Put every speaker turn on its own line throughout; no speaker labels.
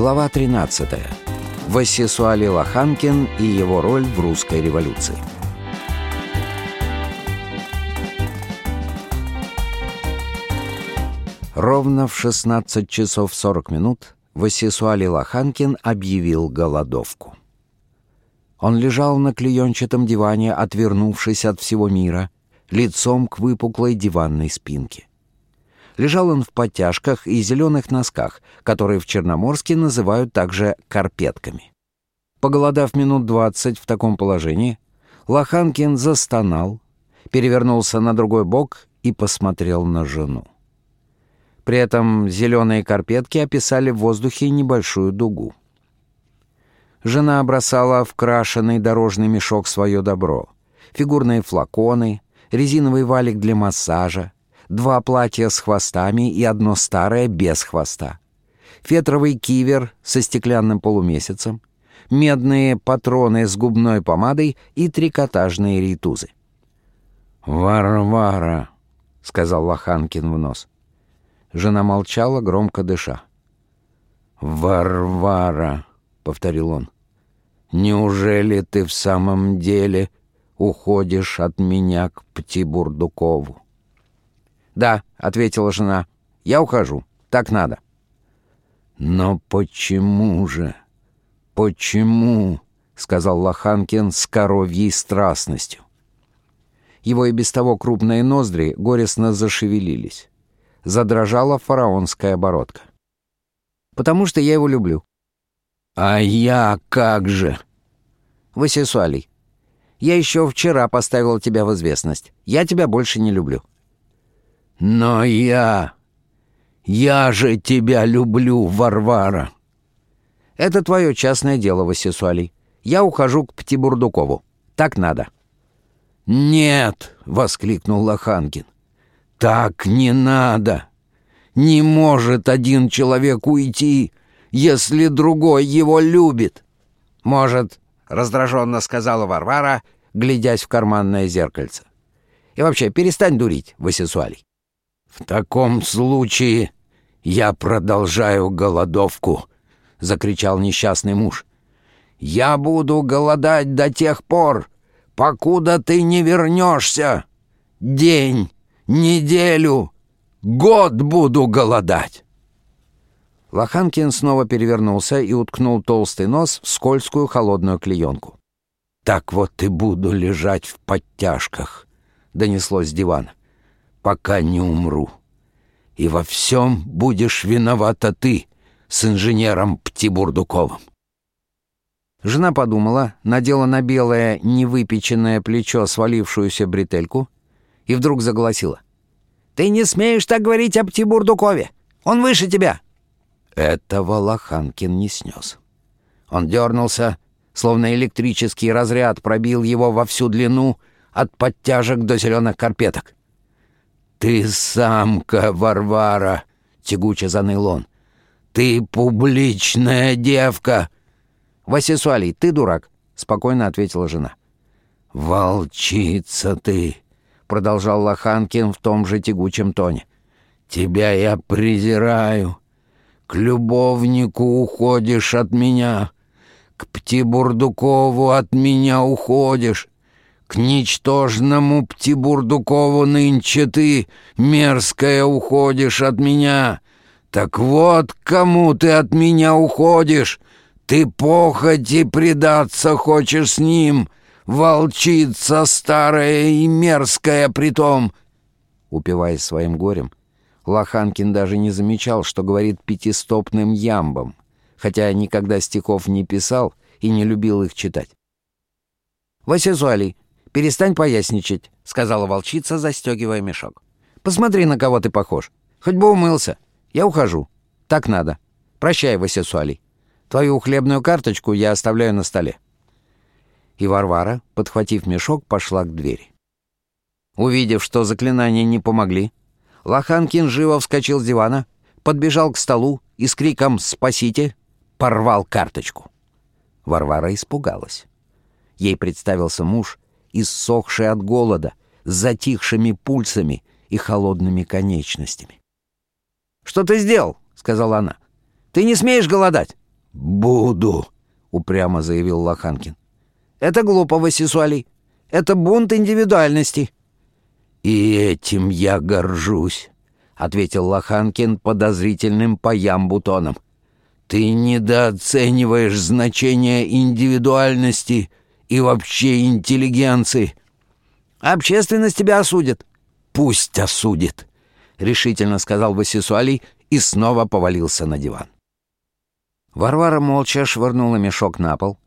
Глава 13. Васисуали Лоханкин и его роль в русской революции. Ровно в 16 часов 40 минут Васисуали Лоханкин объявил голодовку. Он лежал на клеенчатом диване, отвернувшись от всего мира, лицом к выпуклой диванной спинке. Лежал он в подтяжках и зеленых носках, которые в Черноморске называют также карпетками. Поголодав минут двадцать в таком положении, Лоханкин застонал, перевернулся на другой бок и посмотрел на жену. При этом зеленые карпетки описали в воздухе небольшую дугу. Жена бросала в крашеный дорожный мешок свое добро. Фигурные флаконы, резиновый валик для массажа, два платья с хвостами и одно старое без хвоста, фетровый кивер со стеклянным полумесяцем, медные патроны с губной помадой и трикотажные рейтузы. «Варвара!» — сказал Лоханкин в нос. Жена молчала, громко дыша. «Варвара!» — повторил он. «Неужели ты в самом деле уходишь от меня к Птибурдукову?» «Да», — ответила жена, — «я ухожу. Так надо». «Но почему же? Почему?» — сказал Лоханкин с коровьей страстностью. Его и без того крупные ноздри горестно зашевелились. Задрожала фараонская оборотка. «Потому что я его люблю». «А я как же?» «Васисуалий, я еще вчера поставил тебя в известность. Я тебя больше не люблю». «Но я... я же тебя люблю, Варвара!» «Это твое частное дело, Васисуалий. Я ухожу к Птибурдукову. Так надо». «Нет!» — воскликнул Лоханкин. «Так не надо! Не может один человек уйти, если другой его любит!»
«Может», — раздраженно сказала Варвара, глядясь в карманное зеркальце. «И вообще, перестань дурить, Васисуалий.
«В таком случае я продолжаю голодовку», — закричал несчастный муж. «Я буду голодать до тех пор, покуда ты не вернешься. День, неделю, год буду голодать».
Лоханкин снова перевернулся и уткнул толстый нос в скользкую холодную клеенку.
«Так вот и буду лежать в подтяжках», — донеслось с дивана пока не умру. И во всем будешь виновата ты с инженером Птибурдуковым.
Жена подумала, надела на белое невыпеченное плечо свалившуюся бретельку и вдруг заголосила. «Ты не смеешь так говорить об Птибурдукове! Он выше тебя!»
Этого Лоханкин не снес. Он дернулся, словно электрический разряд пробил его во всю длину от подтяжек до зеленых карпеток. «Ты самка, Варвара!» — тягуче заныл он. «Ты публичная девка!»
«Васисуалий, ты дурак!» — спокойно ответила жена.
«Волчица ты!» — продолжал Лоханкин в том же тягучем тоне. «Тебя я презираю. К любовнику уходишь от меня. К Птибурдукову от меня уходишь. К ничтожному Птибурдукову нынче ты, мерзкая, уходишь от меня. Так вот, кому ты от меня уходишь? Ты похоти предаться хочешь с ним, волчица старая и мерзкая притом.
Упиваясь своим горем, Лоханкин даже не замечал, что говорит пятистопным ямбом, хотя никогда стихов не писал и не любил их читать. «Васизуалий, «Перестань поясничать», — сказала волчица, застегивая мешок. «Посмотри, на кого ты похож. Хоть бы умылся. Я ухожу. Так надо. Прощай, Васисуалий. Твою хлебную карточку я оставляю на столе». И Варвара, подхватив мешок, пошла к двери. Увидев, что заклинания не помогли, Лоханкин живо вскочил с дивана, подбежал к столу и с криком «Спасите!» порвал карточку. Варвара испугалась. Ей представился муж — иссохший от голода, с затихшими пульсами и холодными конечностями. «Что ты сделал?» — сказала она. «Ты не смеешь голодать.
«Буду», — упрямо заявил Лоханкин.
«Это глупо, Васисуалий. Это бунт индивидуальности».
«И этим я горжусь», — ответил Лоханкин подозрительным по ямбу. «Ты недооцениваешь значение индивидуальности и вообще интеллигенции».
«Общественность тебя осудит».
«Пусть осудит», — решительно сказал Васисуалий и снова повалился на диван.
Варвара молча швырнула мешок на пол,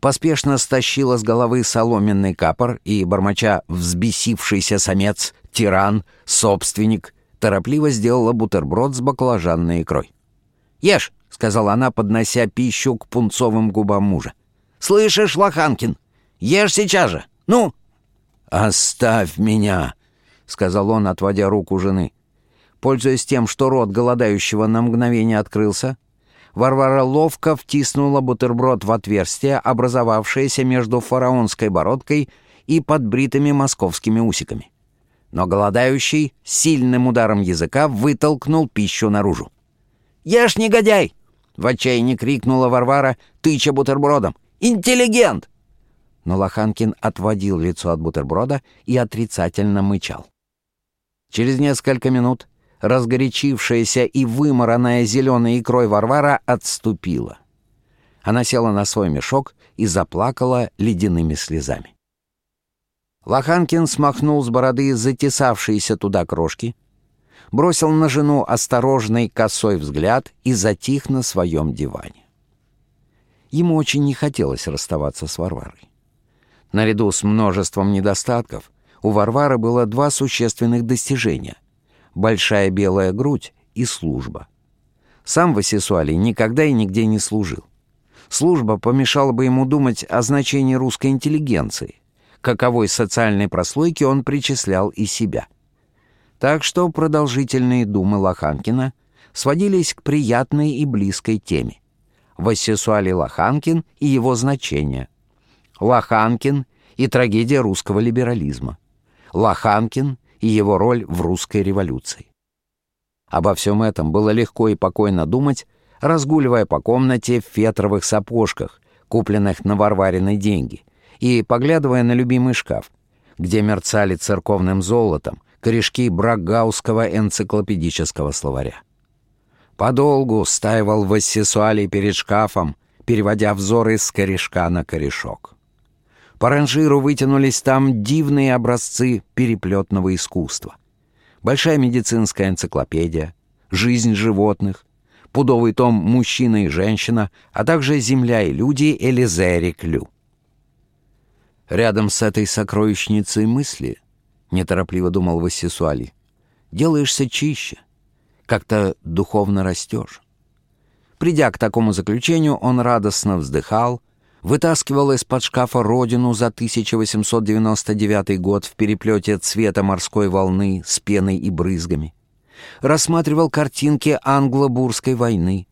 поспешно стащила с головы соломенный капор и, бормоча «взбесившийся самец», «тиран», «собственник», торопливо сделала бутерброд с баклажанной икрой. «Ешь!» — сказала она, поднося пищу к пунцовым губам мужа. «Слышишь, Лоханкин? Ешь сейчас же! Ну!»
«Оставь меня!» — сказал он, отводя руку жены.
Пользуясь тем, что рот голодающего на мгновение открылся, Варвара ловко втиснула бутерброд в отверстие, образовавшееся между фараонской бородкой и подбритыми московскими усиками. Но голодающий сильным ударом языка вытолкнул пищу наружу. «Ешь, негодяй!» — в отчаянии крикнула Варвара, тыча бутербродом. «Интеллигент!» Но Лоханкин отводил лицо от бутерброда и отрицательно мычал. Через несколько минут разгорячившаяся и вымаранная зеленой икрой Варвара отступила. Она села на свой мешок и заплакала ледяными слезами. Лоханкин смахнул с бороды затесавшиеся туда крошки, бросил на жену осторожный косой взгляд и затих на своем диване. Ему очень не хотелось расставаться с Варварой. Наряду с множеством недостатков у Варвары было два существенных достижения большая белая грудь и служба. Сам Васисуалий никогда и нигде не служил. Служба помешала бы ему думать о значении русской интеллигенции, каковой социальной прослойки он причислял и себя. Так что продолжительные думы Лоханкина сводились к приятной и близкой теме. Васисуалий Лоханкин и его значение. Лоханкин и трагедия русского либерализма. Лоханкин и его роль в русской революции. Обо всем этом было легко и покойно думать, разгуливая по комнате в фетровых сапожках, купленных на Варвариной деньги, и поглядывая на любимый шкаф, где мерцали церковным золотом корешки Брагауского энциклопедического словаря. Подолгу стаивал в ассессуале перед шкафом, переводя взоры с корешка на корешок. По ранжиру вытянулись там дивные образцы переплетного искусства. Большая медицинская энциклопедия, жизнь животных, пудовый том «Мужчина и женщина», а также «Земля и люди» Элизери Клю. Рядом с этой сокровищницей мысли, неторопливо думал Вассисуали, делаешься чище, как-то духовно растешь. Придя к такому заключению, он радостно вздыхал, вытаскивал из-под шкафа родину за 1899 год в переплете цвета морской волны с пеной и брызгами, рассматривал картинки англо-бурской войны,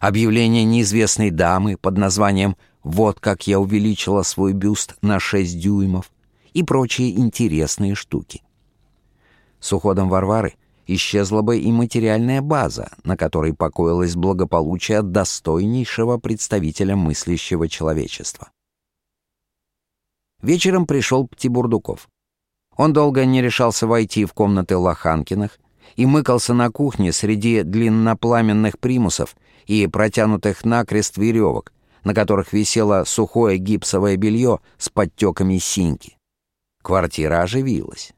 объявление неизвестной дамы под названием «Вот как я увеличила свой бюст на 6 дюймов» и прочие интересные штуки. С уходом Варвары — исчезла бы и материальная база, на которой покоилось благополучие достойнейшего представителя мыслящего человечества. Вечером пришел Птибурдуков. Он долго не решался войти в комнаты Лоханкиных и мыкался на кухне среди длиннопламенных примусов и протянутых накрест веревок, на которых висело сухое гипсовое белье с подтеками синьки. Квартира оживилась.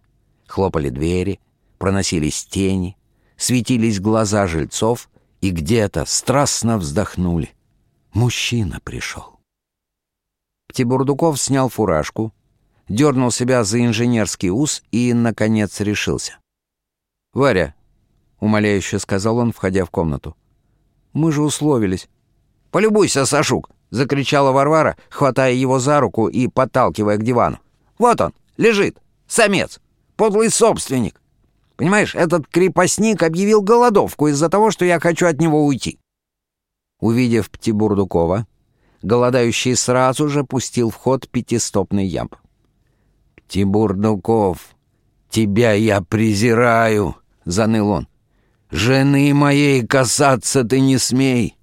Хлопали двери — проносились тени, светились глаза жильцов, и где-то страстно вздохнули. Мужчина пришел. Птибурдуков снял фуражку, дернул себя за инженерский ус и, наконец, решился. «Варя», — умоляюще сказал он, входя в комнату, — «мы же условились». «Полюбуйся, Сашук!» — закричала Варвара, хватая его за руку и подталкивая к дивану. «Вот он, лежит, самец, подлый собственник. Понимаешь, этот крепостник объявил голодовку из-за того, что я хочу от него уйти». Увидев Птибурдукова, голодающий сразу же пустил в ход пятистопный ямб.
«Птибурдуков, тебя я презираю!» — заныл он. «Жены моей касаться ты не смей!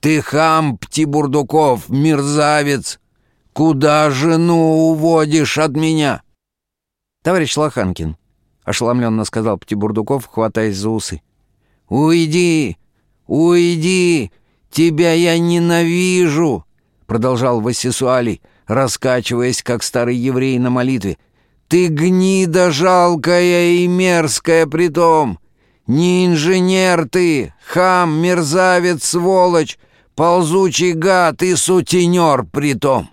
Ты хам, Птибурдуков, мерзавец! Куда жену уводишь от меня?»
«Товарищ Лоханкин», — ошеломленно сказал Птибурдуков, хватаясь за усы.
«Уйди! Уйди! Тебя я ненавижу!» — продолжал Васисуалий, раскачиваясь, как старый еврей на молитве. «Ты гнида жалкая и мерзкая притом! Не инженер ты, хам, мерзавец, сволочь, ползучий гад и сутенер притом!»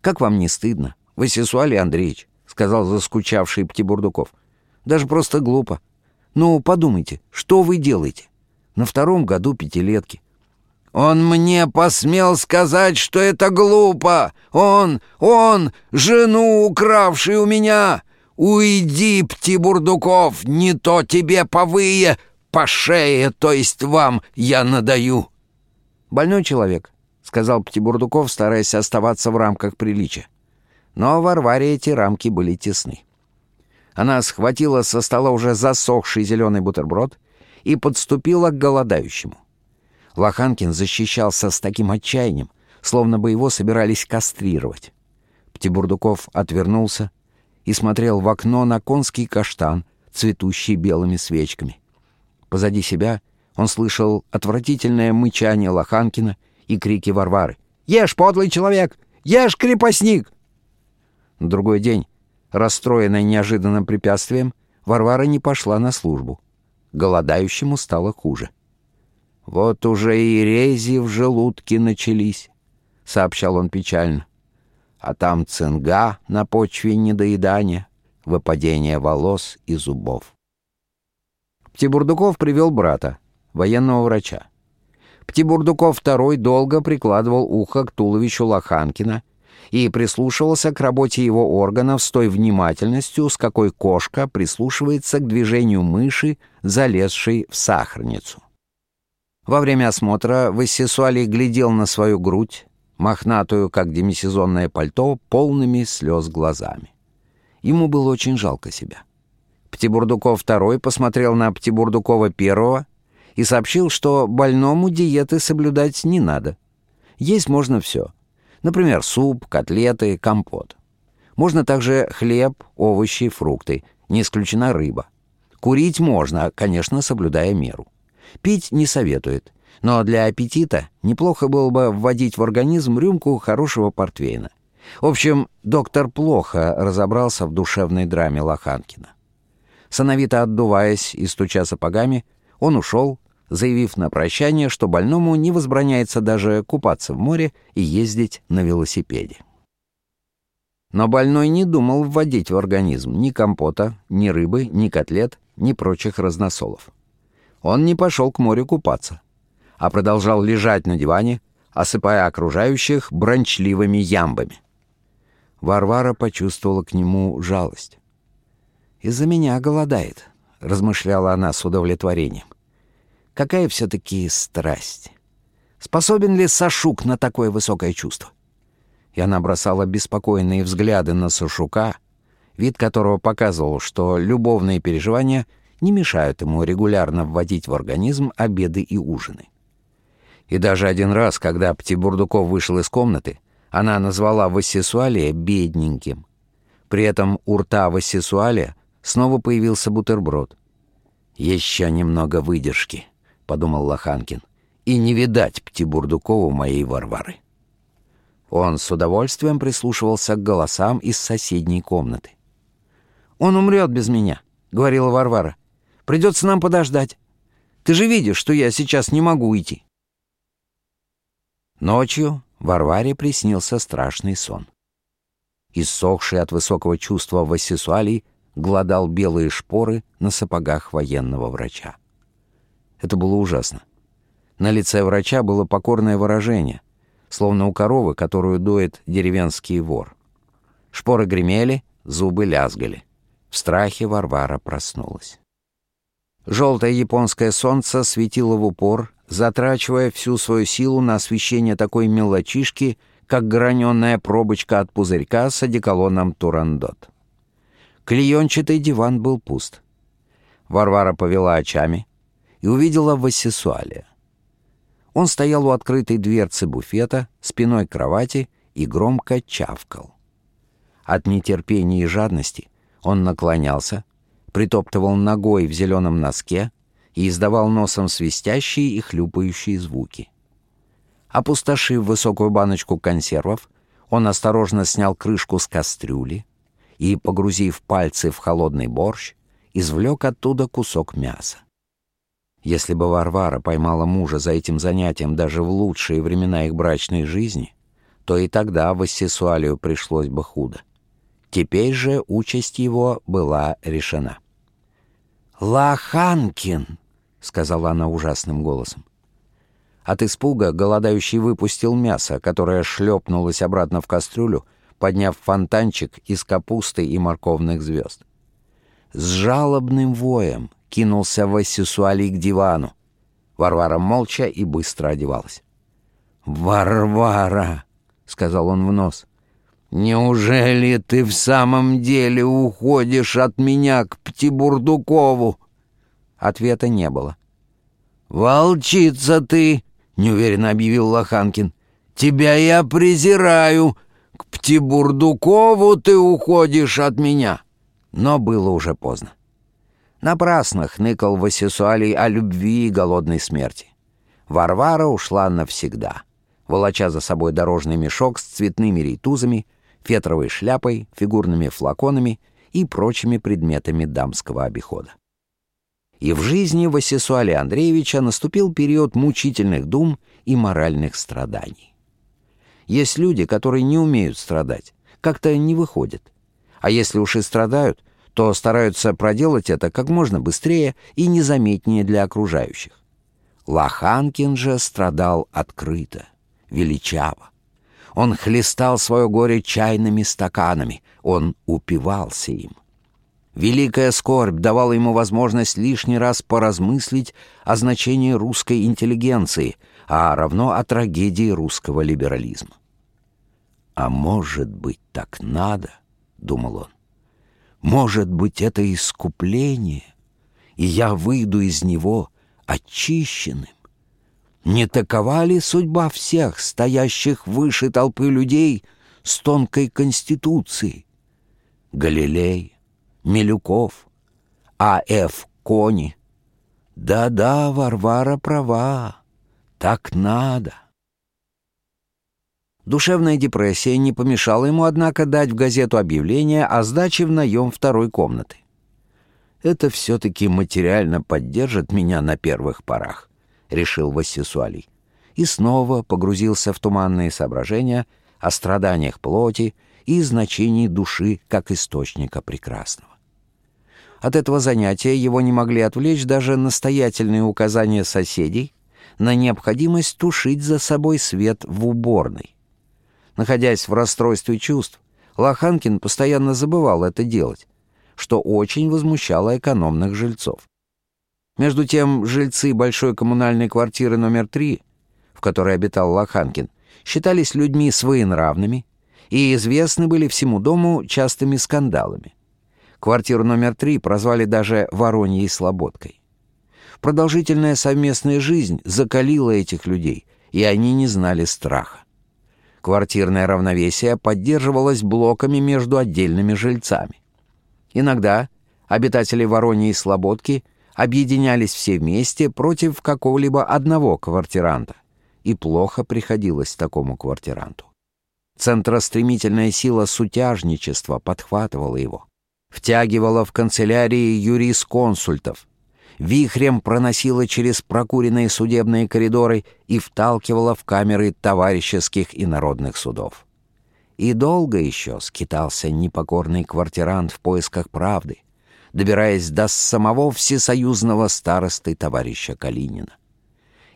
«Как вам не стыдно, Васисуалий Андреевич?» — сказал заскучавший Птибурдуков. «Даже просто глупо. Ну, подумайте, что вы делаете? На втором году пятилетки.
Он мне посмел сказать, что это глупо. Он, он, жену укравший у меня. Уйди, Птибурдуков, не то тебе повые, по шее, то есть вам, я надаю.
Больной человек, сказал Птибурдуков, стараясь оставаться в рамках приличия. Но Варваре эти рамки были тесны. Она схватила со стола уже засохший зеленый бутерброд и подступила к голодающему. Лоханкин защищался с таким отчаянием, словно бы его собирались кастрировать. Птибурдуков отвернулся и смотрел в окно на конский каштан, цветущий белыми свечками. Позади себя он слышал отвратительное мычание Лоханкина и крики Варвары. «Ешь, подлый человек! Ешь, крепостник!» Другой день, расстроенная неожиданным препятствием, Варвара не пошла на службу. Голодающему стало хуже.
«Вот уже и рези в желудке начались», — сообщал он печально. «А там цинга на почве недоедания, выпадение волос и зубов».
Птибурдуков привел брата, военного врача. Птибурдуков II долго прикладывал ухо к туловищу Лоханкина и прислушивался к работе его органов с той внимательностью, с какой кошка прислушивается к движению мыши, залезшей в сахарницу. Во время осмотра Вассесуалий глядел на свою грудь, мохнатую, как демисезонное пальто, полными слез глазами. Ему было очень жалко себя. Птибурдуков II посмотрел на Птибурдукова I и сообщил, что больному диеты соблюдать не надо. Есть можно все. Например, суп, котлеты, компот. Можно также хлеб, овощи, фрукты. Не исключена рыба. Курить можно, конечно, соблюдая меру. Пить не советует, но для аппетита неплохо было бы вводить в организм рюмку хорошего портвейна. В общем, доктор плохо разобрался в душевной драме Лоханкина. Сановито отдуваясь и стуча сапогами, он ушел, заявив на прощание, что больному не возбраняется даже купаться в море и ездить на велосипеде. Но больной не думал вводить в организм ни компота, ни рыбы, ни котлет, ни прочих разносолов. Он не пошел к морю купаться, а продолжал лежать на диване, осыпая окружающих брончливыми ямбами. Варвара почувствовала к нему жалость. «Из-за меня голодает», — размышляла она с удовлетворением. «Какая все-таки страсть! Способен ли Сашук на такое высокое чувство?» И она бросала беспокойные взгляды на Сашука, вид которого показывал, что любовные переживания — не мешают ему регулярно вводить в организм обеды и ужины. И даже один раз, когда Птибурдуков вышел из комнаты, она назвала Вассесуалия бедненьким. При этом у рта Вассесуалия снова появился бутерброд. «Еще немного выдержки», — подумал Лоханкин, «и не видать Птибурдукову моей Варвары». Он с удовольствием прислушивался к голосам из соседней комнаты. «Он умрет без меня», — говорила Варвара. Придется нам подождать. Ты же видишь, что я сейчас не могу уйти». Ночью Варваре приснился страшный сон. Иссохший от высокого чувства Вассесуалий гладал белые шпоры на сапогах военного врача. Это было ужасно. На лице врача было покорное выражение, словно у коровы, которую дует деревенский вор. Шпоры гремели, зубы лязгали. В страхе Варвара проснулась. Желтое японское солнце светило в упор, затрачивая всю свою силу на освещение такой мелочишки, как граненая пробочка от пузырька с одеколоном «Турандот». Клеенчатый диван был пуст. Варвара повела очами и увидела Вассесуалия. Он стоял у открытой дверцы буфета, спиной к кровати и громко чавкал. От нетерпения и жадности он наклонялся, притоптывал ногой в зеленом носке и издавал носом свистящие и хлюпающие звуки. Опустошив высокую баночку консервов, он осторожно снял крышку с кастрюли и, погрузив пальцы в холодный борщ, извлек оттуда кусок мяса. Если бы Варвара поймала мужа за этим занятием даже в лучшие времена их брачной жизни, то и тогда Вассесуалию пришлось бы худо. Теперь же участь его была решена. «Лоханкин!» — сказала она ужасным голосом. От испуга голодающий выпустил мясо, которое шлепнулось обратно в кастрюлю, подняв фонтанчик из капусты и морковных звезд. С жалобным воем кинулся Васисуали к дивану. Варвара молча и быстро одевалась. «Варвара!» — сказал он в нос. «Неужели ты в самом деле уходишь от меня к Птибурдукову?» Ответа не было. «Волчица ты!» — неуверенно объявил Лоханкин. «Тебя я презираю! К Птибурдукову ты уходишь от меня!» Но было уже поздно. Напрасно хныкал Васисуалий о любви и голодной смерти. Варвара ушла навсегда, волоча за собой дорожный мешок с цветными рейтузами, фетровой шляпой, фигурными флаконами и прочими предметами дамского обихода. И в жизни Васисуалия Андреевича наступил период мучительных дум и моральных страданий. Есть люди, которые не умеют страдать, как-то не выходят. А если уж и страдают, то стараются проделать это как можно быстрее и незаметнее для окружающих. Лоханкин же страдал открыто, величаво. Он хлестал свое горе чайными стаканами, он упивался им. Великая скорбь давала ему возможность лишний раз поразмыслить о значении русской интеллигенции, а равно о трагедии русского либерализма. «А может быть, так надо?» — думал он. Может быть, это искупление, и я выйду из него очищенным. Не такова ли судьба всех, стоящих выше толпы людей с тонкой конституцией? Галилей, Милюков, А.Ф. Кони. Да-да, Варвара права, так надо. Душевная депрессия не помешала ему, однако, дать в газету объявление о сдаче в наем второй комнаты. «Это все-таки материально поддержит меня на первых порах», — решил Вассисуалий. И снова погрузился в туманные соображения о страданиях плоти и значении души как источника прекрасного. От этого занятия его не могли отвлечь даже настоятельные указания соседей на необходимость тушить за собой свет в уборной. Находясь в расстройстве чувств, Лоханкин постоянно забывал это делать, что очень возмущало экономных жильцов. Между тем, жильцы большой коммунальной квартиры номер три, в которой обитал Лоханкин, считались людьми своенравными и известны были всему дому частыми скандалами. Квартиру номер три прозвали даже «Вороньей слободкой». Продолжительная совместная жизнь закалила этих людей, и они не знали страха. Квартирное равновесие поддерживалось блоками между отдельными жильцами. Иногда обитатели Вороньей Слободки объединялись все вместе против какого-либо одного квартиранта, и плохо приходилось такому квартиранту. Центростремительная сила сутяжничества подхватывала его, втягивала в канцелярии юрисконсультов, вихрем проносила через прокуренные судебные коридоры и вталкивала в камеры товарищеских и народных судов. И долго еще скитался непокорный квартирант в поисках правды, добираясь до самого всесоюзного старосты товарища Калинина.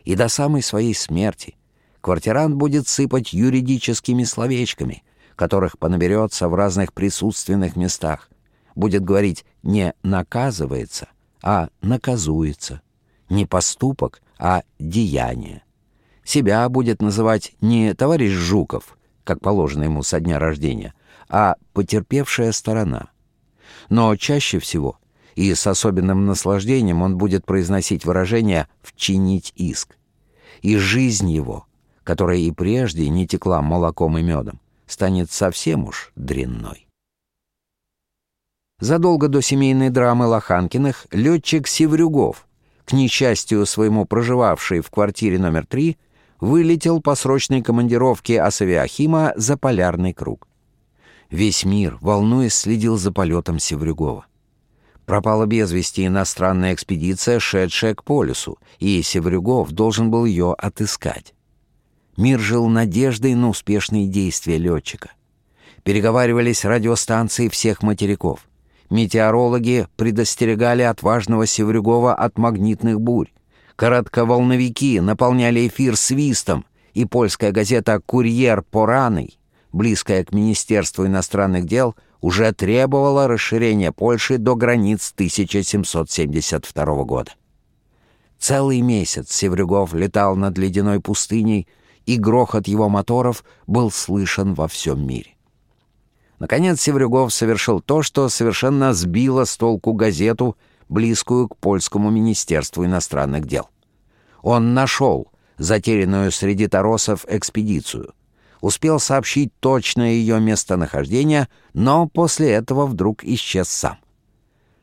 И до самой своей смерти квартирант будет сыпать юридическими словечками, которых понаберется в разных присутственных местах, будет говорить «не наказывается», а наказуется. Не поступок, а деяние. Себя будет называть не товарищ Жуков, как положено ему со дня рождения, а потерпевшая сторона. Но чаще всего и с особенным наслаждением он будет произносить выражение «вчинить иск».
и жизнь его, которая и прежде не текла молоком и медом, станет совсем уж дрянной. Задолго до семейной драмы Лоханкиных летчик Севрюгов, к несчастью своему проживавший в квартире номер три, вылетел по срочной командировке Асавиахима за полярный круг. Весь мир, волнуясь, следил за полетом Севрюгова. Пропала без вести иностранная экспедиция, шедшая к полюсу, и Севрюгов должен был ее отыскать. Мир жил надеждой на успешные действия летчика. Переговаривались радиостанции всех материков. Метеорологи предостерегали отважного Севрюгова от магнитных бурь. Коротковолновики наполняли эфир свистом, и польская газета «Курьер Пораный», близкая к Министерству иностранных дел, уже требовала расширения Польши до границ 1772 года. Целый месяц Севрюгов летал над ледяной пустыней, и грохот его моторов был слышен во всем мире. Наконец Севрюгов совершил то, что совершенно сбило с толку газету, близкую к польскому министерству иностранных дел. Он нашел затерянную среди торосов экспедицию, успел сообщить точное ее местонахождение, но после этого вдруг исчез сам.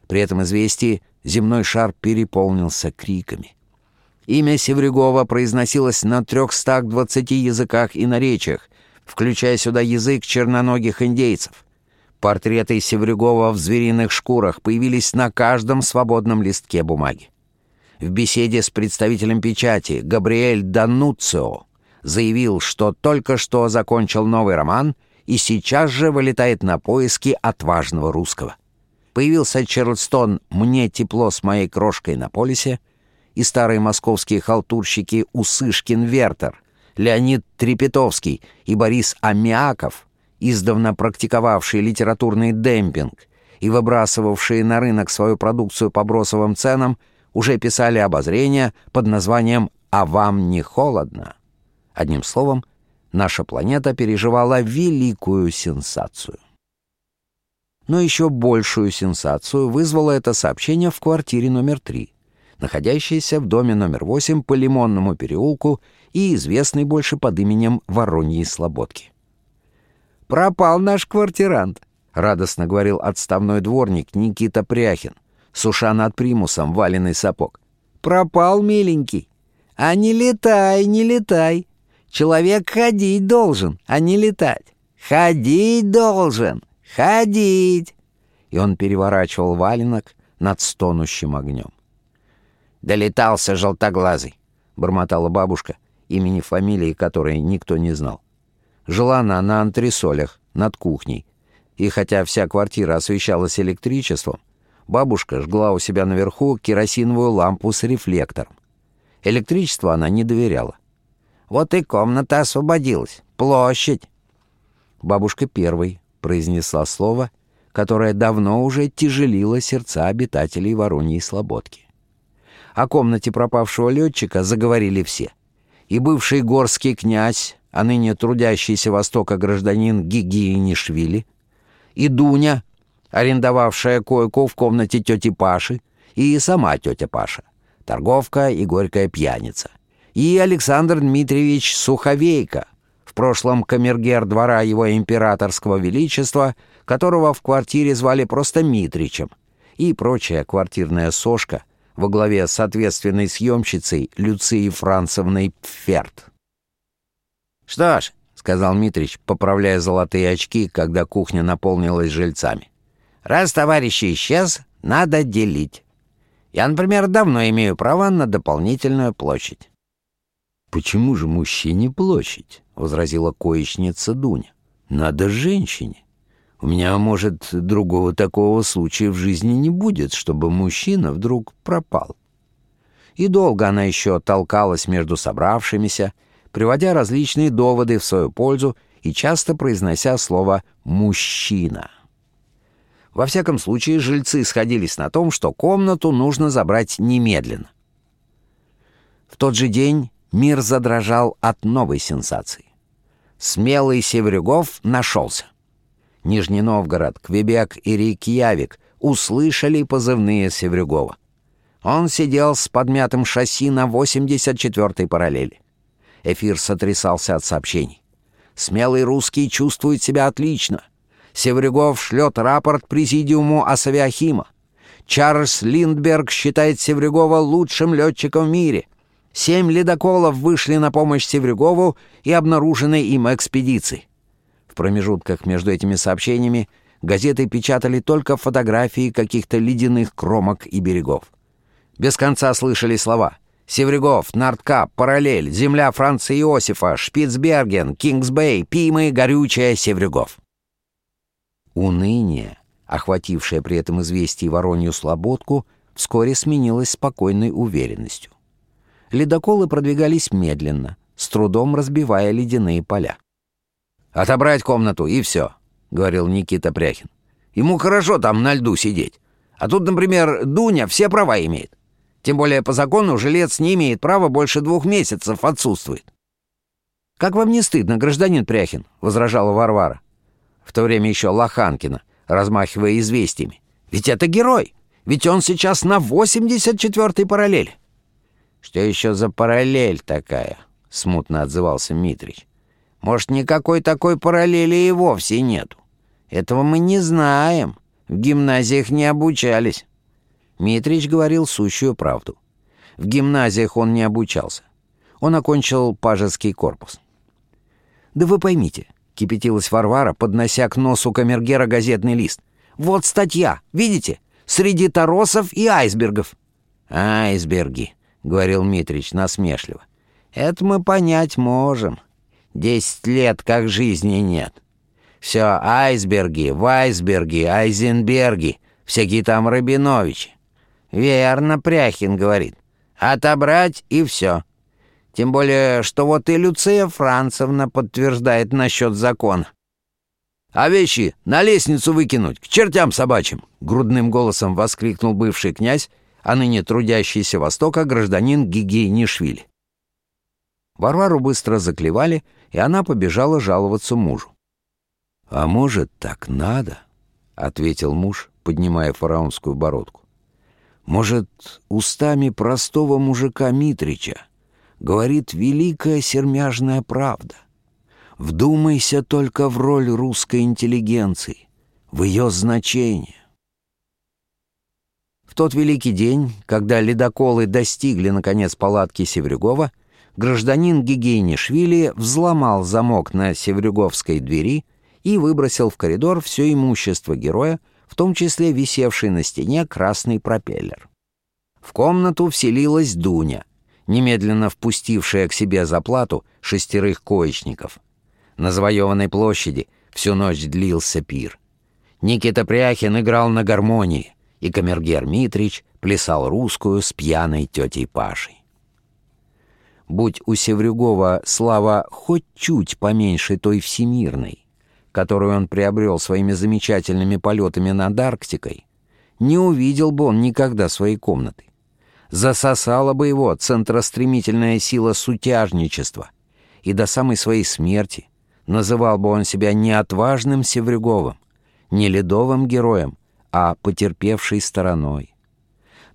При этом известии земной шар переполнился криками. Имя Севрюгова произносилось на 320 языках и наречиях, включая сюда язык черноногих индейцев. Портреты Севрюгова в звериных шкурах появились на каждом свободном листке бумаги. В беседе с представителем печати Габриэль Дануцио заявил, что только что закончил новый роман и сейчас же вылетает на поиски отважного русского. Появился Чарльстон «Мне тепло с моей крошкой на полисе» и старые московские халтурщики Усышкин-Вертер — Леонид Трепетовский и Борис Амиаков, издавна практиковавшие литературный демпинг и выбрасывавшие на рынок свою продукцию по бросовым ценам, уже писали обозрения под названием «А вам не холодно?». Одним словом, наша планета переживала великую сенсацию. Но еще большую сенсацию вызвало это сообщение в квартире номер три, находящейся в доме номер восемь по Лимонному переулку и известный больше под именем Вороньей Слободки. «Пропал наш квартирант», — радостно говорил отставной дворник Никита Пряхин, суша над примусом валенный сапог. «Пропал, миленький. А не летай, не летай. Человек ходить должен, а не летать. Ходить должен, ходить!» И он переворачивал валенок над стонущим огнем. «Долетался желтоглазый», — бормотала бабушка, имени фамилии которой никто не знал. Жила она на антресолях, над кухней, и хотя вся квартира освещалась электричеством, бабушка жгла у себя наверху керосиновую лампу с рефлектором. Электричество она не доверяла. «Вот и комната освободилась. Площадь!» Бабушка первой произнесла слово, которое давно уже тяжелило сердца обитателей Вороньей Слободки. О комнате пропавшего летчика заговорили все — и бывший горский князь, а ныне трудящийся востока гражданин Гигиенишвили, и Дуня, арендовавшая койку в комнате тети Паши, и сама тетя Паша, торговка и горькая пьяница, и Александр Дмитриевич Суховейко, в прошлом камергер двора его императорского величества, которого в квартире звали просто Митричем, и прочая квартирная сошка — во главе с ответственной съемщицей Люцией Францевной Пферт. «Что ж», — сказал Митрич, поправляя золотые очки, когда кухня наполнилась жильцами, «раз товарищ исчез, надо делить. Я, например, давно имею право на дополнительную площадь».
«Почему же мужчине площадь?» — возразила коечница Дуня. «Надо женщине. У меня, может, другого такого случая в жизни не будет, чтобы мужчина вдруг пропал. И долго она еще толкалась между собравшимися, приводя различные доводы в свою пользу и часто произнося слово «мужчина». Во всяком случае, жильцы сходились на том, что комнату нужно забрать немедленно. В тот же день мир задрожал от новой сенсации. Смелый Севрюгов нашелся. Нижний Новгород, Квебек и Рейкьявик услышали позывные Севрюгова. Он сидел с подмятым шасси на 84-й параллели. Эфир сотрясался от сообщений. Смелый русский чувствует себя отлично. Севрюгов шлет рапорт президиуму Асавиахима. Чарльз Линдберг считает Севрюгова лучшим летчиком в мире. Семь ледоколов вышли на помощь Севрюгову и обнаружены им экспедиции. В промежутках между этими сообщениями газеты печатали только фотографии каких-то ледяных кромок и берегов. Без конца слышали слова «Севрюгов», «Нордкап», «Параллель», «Земля Франца Иосифа», «Шпицберген», «Кингсбей», «Пимы», «Горючая», «Севрюгов». Уныние, охватившее при этом известие Воронью Слободку, вскоре сменилось спокойной уверенностью. Ледоколы продвигались медленно, с трудом разбивая ледяные поля. «Отобрать комнату, и все», — говорил Никита Пряхин. «Ему хорошо там на льду сидеть. А тут, например, Дуня все права имеет. Тем более по закону жилец не имеет права больше двух месяцев отсутствует». «Как вам не стыдно, гражданин Пряхин?» — возражала Варвара. В то время еще Лоханкина, размахивая известиями. «Ведь это герой! Ведь он сейчас на 84-й параллели!» «Что еще за параллель такая?» — смутно отзывался Митрич. Может, никакой такой параллели и вовсе нету. Этого мы не знаем. В гимназиях не обучались». Митрич говорил сущую правду. В гимназиях он не обучался. Он окончил пажеский корпус. «Да вы поймите», — кипятилась Варвара, поднося к носу камергера газетный лист. «Вот статья, видите? Среди торосов и айсбергов». «Айсберги», — говорил Митрич насмешливо. «Это мы понять можем. Десять лет как жизни нет. Все айсберги, вайсберги, айзенберги, всякие там Рабиновичи. Верно, Пряхин говорит. Отобрать и все. Тем более, что вот и Люция Францевна подтверждает насчет закона. «А вещи на лестницу выкинуть, к чертям собачьим!» Грудным голосом воскликнул бывший князь, а ныне трудящийся Востока гражданин Гигейнишвили. Варвару быстро заклевали, и она побежала жаловаться мужу. «А может, так надо?» — ответил муж, поднимая фараонскую бородку. «Может, устами простого мужика Митрича говорит великая сермяжная правда? Вдумайся только в роль русской интеллигенции, в ее значение». В тот великий день, когда ледоколы достигли, наконец, палатки Севрюгова, гражданин Гигейнишвили взломал замок на Севрюговской двери и выбросил в коридор все имущество героя, в том числе висевший на стене красный пропеллер. В комнату вселилась Дуня, немедленно впустившая к себе за плату шестерых коечников. На завоеванной площади всю ночь длился пир. Никита Пряхин играл на гармонии, и камергер Митрич плясал русскую с пьяной тетей Пашей. Будь у Севрюгова слава хоть чуть поменьше той всемирной, которую он приобрел своими замечательными полетами над Арктикой, не увидел бы он никогда своей комнаты. Засосала бы его центростремительная сила сутяжничества, и до самой своей смерти называл бы он себя не отважным Севрюговым, не ледовым героем, а потерпевшей стороной.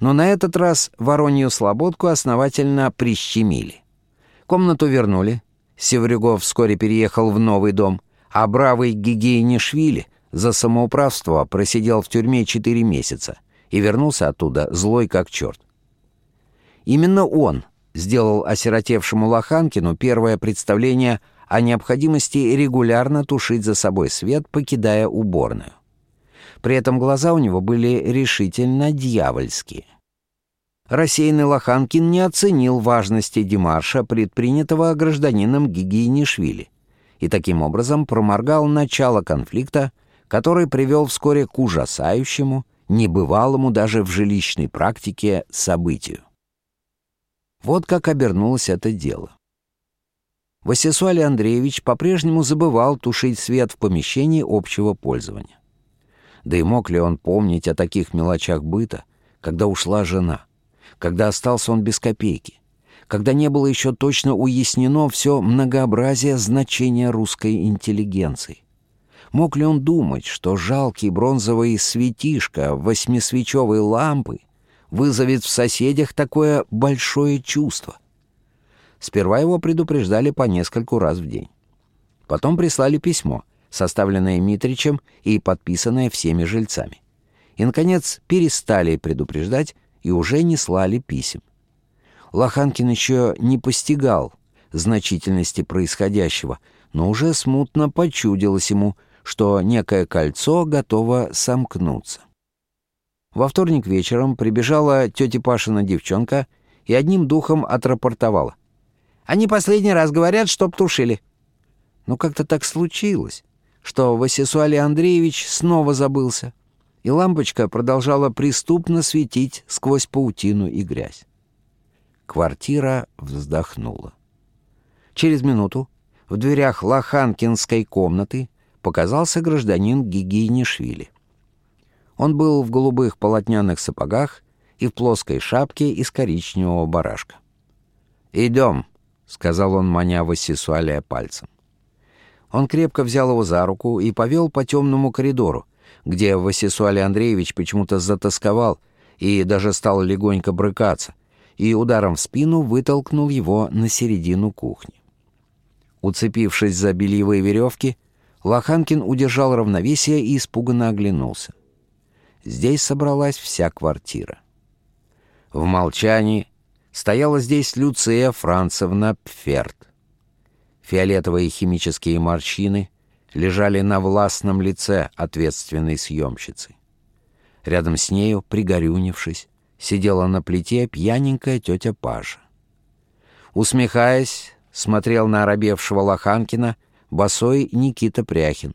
Но на этот раз Воронью Слободку основательно прищемили. Комнату вернули. Севрюгов вскоре переехал в новый дом, а бравый Гигейнишвили за самоуправство просидел в тюрьме четыре месяца и вернулся оттуда злой как черт. Именно он сделал осиротевшему Лоханкину первое представление о необходимости регулярно тушить за собой свет, покидая уборную. При этом глаза у него были решительно дьявольские. Рассеянный Лоханкин не оценил важности демарша, предпринятого гражданином Гигиенишвили, и таким образом проморгал начало конфликта, который привел вскоре к ужасающему, небывалому даже в жилищной практике событию. Вот как обернулось это дело. Васисуалий Андреевич по-прежнему забывал тушить свет в помещении общего пользования. Да и мог ли он помнить о таких мелочах быта, когда ушла жена — когда остался он без копейки, когда не было еще точно уяснено все многообразие значения русской интеллигенции. Мог ли он думать, что жалкий бронзовый светишко восьмисвечевой лампы
вызовет в соседях такое большое чувство? Сперва его предупреждали по нескольку раз в день. Потом прислали письмо, составленное Митричем и подписанное всеми жильцами. И, наконец, перестали предупреждать и уже не слали писем. Лоханкин еще не постигал значительности происходящего, но уже смутно почудилось ему, что некое кольцо готово сомкнуться. Во вторник вечером прибежала тетя Пашина девчонка и одним духом отрапортовала. «Они последний раз говорят, чтоб тушили». Но как-то так случилось, что Васисуалий Андреевич снова забылся, и лампочка продолжала преступно светить сквозь паутину и грязь. Квартира вздохнула. Через минуту в дверях Лоханкинской комнаты показался гражданин Гигиенишвили. Он был в голубых полотняных сапогах и в плоской шапке из коричневого барашка. «Идем», — сказал он, маня Васисуалия пальцем. Он крепко взял его за руку и повел по темному коридору, где Васисуалий Андреевич почему-то затасковал и даже стал легонько брыкаться, и ударом в спину вытолкнул его на середину кухни. Уцепившись за бельевые веревки, Лоханкин удержал равновесие и испуганно оглянулся. Здесь собралась вся квартира. В молчании стояла здесь Люция Францевна Пферт. Фиолетовые химические морщины лежали на властном лице ответственной съемщицы. Рядом с нею, пригорюнившись, сидела на плите пьяненькая тетя Паша. Усмехаясь, смотрел на оробевшего Лоханкина босой Никита Пряхин.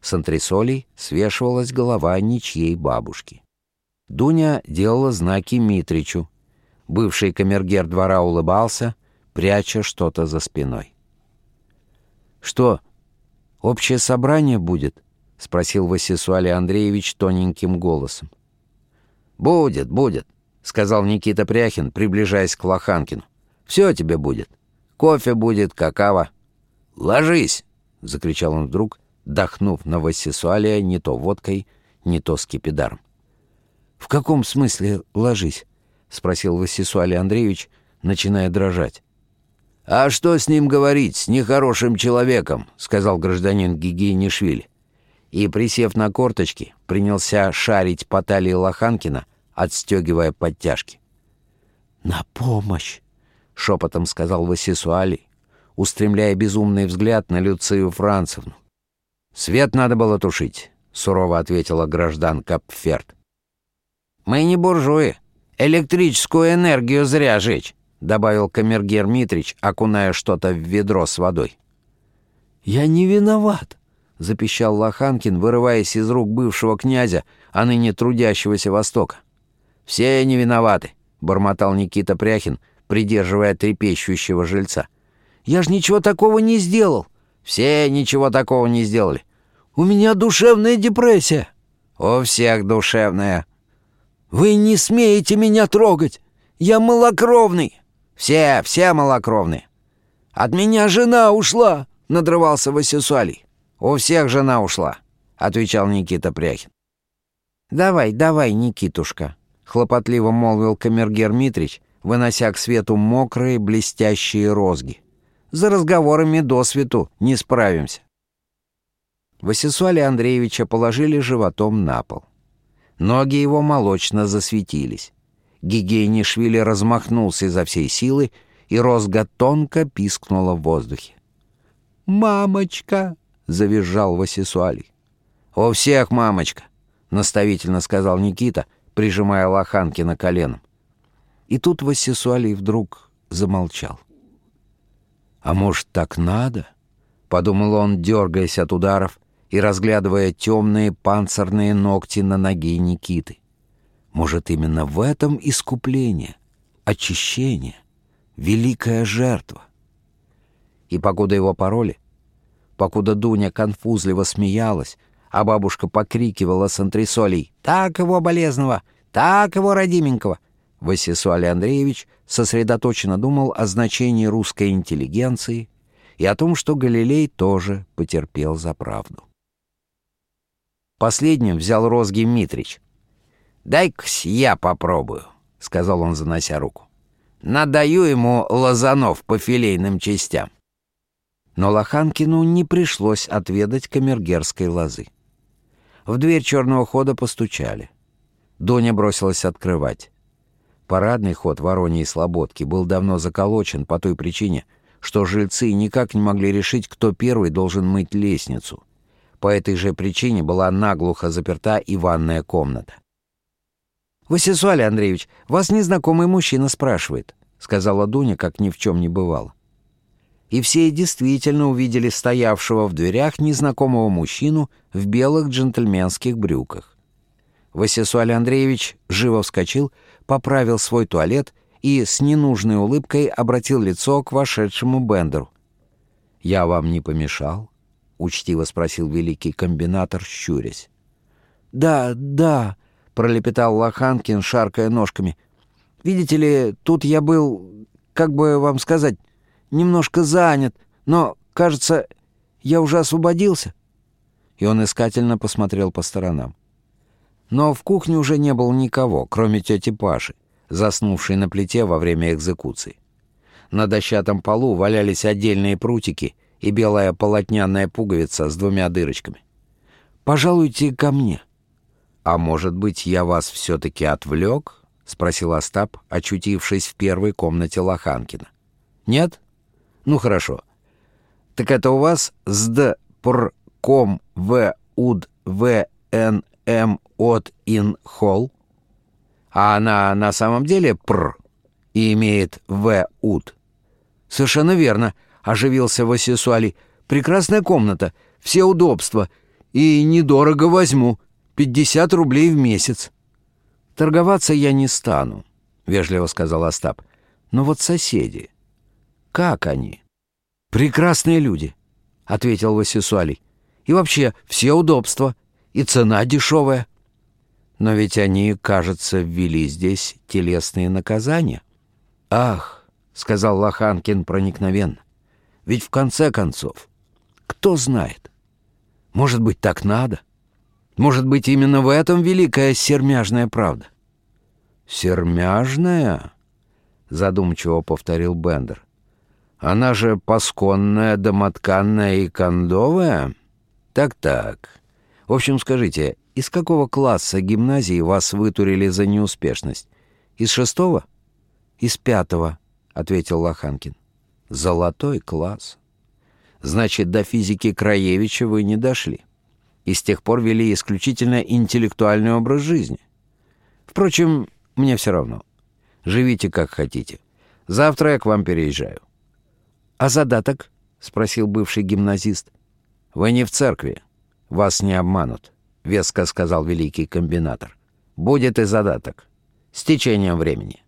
С антресолей свешивалась голова ничьей бабушки. Дуня делала знаки Митричу. Бывший камергер двора улыбался, пряча что-то за спиной. «Что, общее собрание будет?» — спросил Васисуалий Андреевич тоненьким голосом. «Будет, будет», — сказал Никита Пряхин, приближаясь к Лоханкину. «Все тебе будет. Кофе будет, какао». «Ложись!» — закричал он вдруг, дохнув на Васисуалия не то водкой, не то скипидаром. «В каком смысле ложись?» — спросил Васисуалий Андреевич, начиная дрожать. «А что с ним говорить, с нехорошим человеком?» — сказал гражданин Гигиенишвили. И, присев на корточки, принялся шарить по талии Лоханкина, отстегивая подтяжки. «На помощь!» — шепотом сказал Васисуалий, устремляя безумный взгляд на Люцию Францевну. «Свет надо было тушить», — сурово ответила гражданка Пферт. «Мы не буржуи. Электрическую энергию зря жечь», — добавил камергер Митрич, окуная что-то в ведро с водой. «Я не виноват», — запищал Лоханкин, вырываясь из рук бывшего князя, а ныне трудящегося Востока. «Все не виноваты», — бормотал Никита Пряхин, придерживая трепещущего жильца. «Я ж ничего такого не сделал. Все ничего такого не сделали. У меня душевная депрессия. У всех душевная. Вы не смеете меня трогать. Я малокровный. Все, все малокровные. От меня жена ушла, надрывался Васисуалий. У всех жена ушла, отвечал Никита Пряхин. Давай, давай, Никитушка, хлопотливо молвил камергер Митрич, вынося к свету мокрые блестящие розги. За разговорами до свету не справимся. Васисуалия Андреевича положили животом на пол. Ноги его молочно засветились. Гигиенишвили размахнулся изо всей силы, и розга тонко пискнула в воздухе. «Мамочка!» — завизжал Васисуалий. «У всех мамочка!» — наставительно сказал Никита, прижимая Лоханкина коленом. И тут Васисуалий вдруг замолчал. «А может, так надо?» — подумал он, дергаясь от ударов и разглядывая темные панцирные ногти на ноге Никиты. «Может, именно в этом искупление, очищение, великая жертва?» И покуда его пароли, покуда Дуня конфузливо смеялась, а бабушка покрикивала с антресолей «Так его болезного! Так его родименького!» Васисуалий Андреевич сосредоточенно думал о значении русской интеллигенции и о том, что Галилей тоже потерпел за правду. Последним взял розги Митрич. «Дай-ка я попробую»,
сказал он, занося руку. «Надаю ему лазанов по филейным частям». Но Лоханкину не пришлось отведать камергерской лозы. В дверь черного хода постучали. Доня бросилась открывать. Парадный ход Вороньей Слободки был давно заколочен по той причине, что жильцы никак не могли решить, кто первый должен мыть лестницу. По этой же причине была наглухо заперта и ванная комната. «Васисуалий Андреевич, вас незнакомый мужчина спрашивает», — сказала Дуня, как ни в чем не бывало. И все действительно увидели стоявшего в дверях незнакомого мужчину в белых джентльменских брюках. Васисуалий Андреевич живо вскочил, поправил свой туалет и с ненужной улыбкой обратил лицо к вошедшему Бендеру. «Я вам не помешал?» — учтиво спросил великий комбинатор, щурясь. «Да, да», — пролепетал Лоханкин, шаркая ножками. «Видите ли, тут я был, как бы вам сказать, немножко занят, но, кажется, я уже освободился». И он искательно посмотрел по сторонам. Но в кухне уже не было никого, кроме тети Паши, заснувшей на плите во время экзекуции. На дощатом полу валялись отдельные прутики и белая полотняная пуговица с двумя дырочками. «Пожалуйте ко мне». «А может быть, я вас все-таки отвлек?» — спросил Остап, очутившись в первой комнате Лоханкина. «Нет? Ну, хорошо. Так это у вас сд пр ком в уд в н м от ин холл, а она на самом деле пр и имеет в ут. Совершенно верно, оживился Васисуали. Прекрасная комната, все удобства и недорого возьму, 50 рублей в месяц. Торговаться я не стану, вежливо сказал Остап. Но вот соседи, как они? Прекрасные люди, ответил Васисуалий. И вообще все удобства, и цена дешевая. Но ведь они, кажется, ввели здесь телесные наказания. «Ах!» — сказал Лоханкин проникновенно. «Ведь в конце концов, кто знает? Может быть, так надо? Может быть, именно в этом великая сермяжная правда?» «Сермяжная?» — задумчиво повторил Бендер. «Она же пасконная, домотканная и кондовая?» «Так-так. В общем, скажите, из какого класса гимназии вас вытурили за неуспешность? Из шестого? Из пятого, ответил Лоханкин. Золотой класс. Значит, до физики Краевича вы не дошли. И с тех пор вели исключительно интеллектуальный образ жизни. Впрочем, мне все равно. Живите как хотите. Завтра я к вам переезжаю. А задаток? спросил бывший гимназист. Вы не в церкви. Вас не обманут. — веско сказал великий комбинатор. «Будет и задаток. С течением времени».